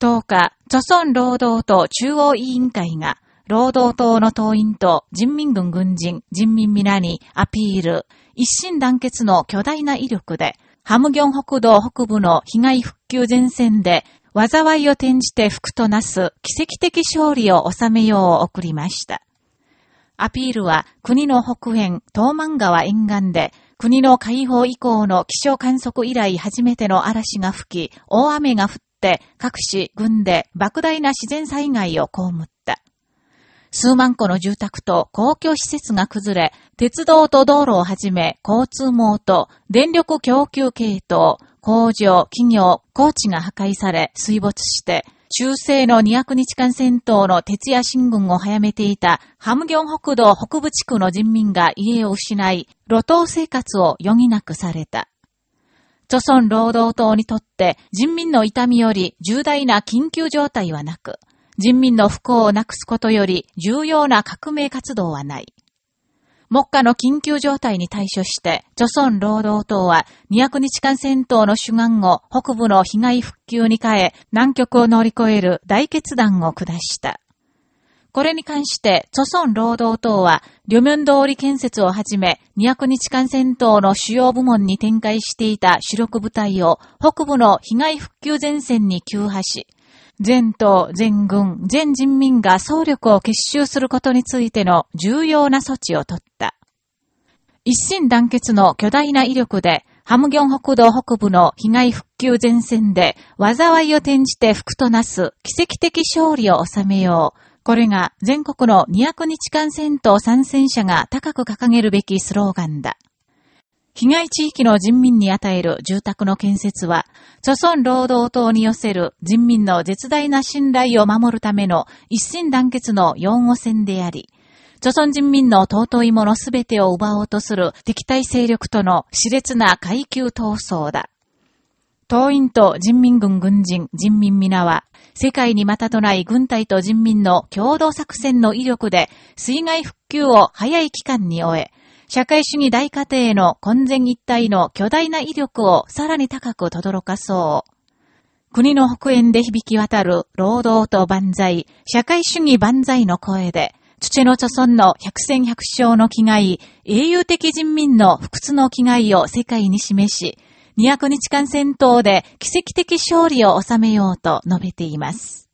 10日、著村労働党中央委員会が、労働党の党員と人民軍軍人、人民皆にアピール、一心団結の巨大な威力で、ハムギョン北道北部の被害復旧前線で、災いを転じて福となす奇跡的勝利を収めようを送りました。アピールは国の北辺、東満川沿岸で、国の解放以降の気象観測以来初めての嵐が吹き、大雨が降って、各市、軍で莫大な自然災害を被った。数万個の住宅と公共施設が崩れ、鉄道と道路をはじめ、交通網と電力供給系統、工場、企業、工地が破壊され、水没して、中世の200日間戦闘の徹夜進軍を早めていたハムギョン北道北部地区の人民が家を失い、路頭生活を余儀なくされた。著村労働党にとって人民の痛みより重大な緊急状態はなく、人民の不幸をなくすことより重要な革命活動はない。目下の緊急状態に対処して、著村労働党は200日間戦闘の主眼を北部の被害復旧に変え、南極を乗り越える大決断を下した。これに関して、著村労働党は、両面通り建設をはじめ、200日間戦闘の主要部門に展開していた主力部隊を北部の被害復旧前線に急破し、全党、全軍、全人民が総力を結集することについての重要な措置を取った。一心団結の巨大な威力で、ハムギョン北道北部の被害復旧前線で、災いを転じて福となす奇跡的勝利を収めよう。これが全国の200日間戦闘参戦者が高く掲げるべきスローガンだ。被害地域の人民に与える住宅の建設は、著村労働党に寄せる人民の絶大な信頼を守るための一心団結の擁護戦であり、著村人民の尊いものすべてを奪おうとする敵対勢力との熾烈な階級闘争だ。党員と人民軍軍人、人民皆は、世界にまたとない軍隊と人民の共同作戦の威力で、水害復旧を早い期間に終え、社会主義大家庭への混然一体の巨大な威力をさらに高く轟かそう。国の北縁で響き渡る労働と万歳、社会主義万歳の声で、土の著村の百戦百勝の気概、英雄的人民の不屈の気概を世界に示し、200日間戦闘で奇跡的勝利を収めようと述べています。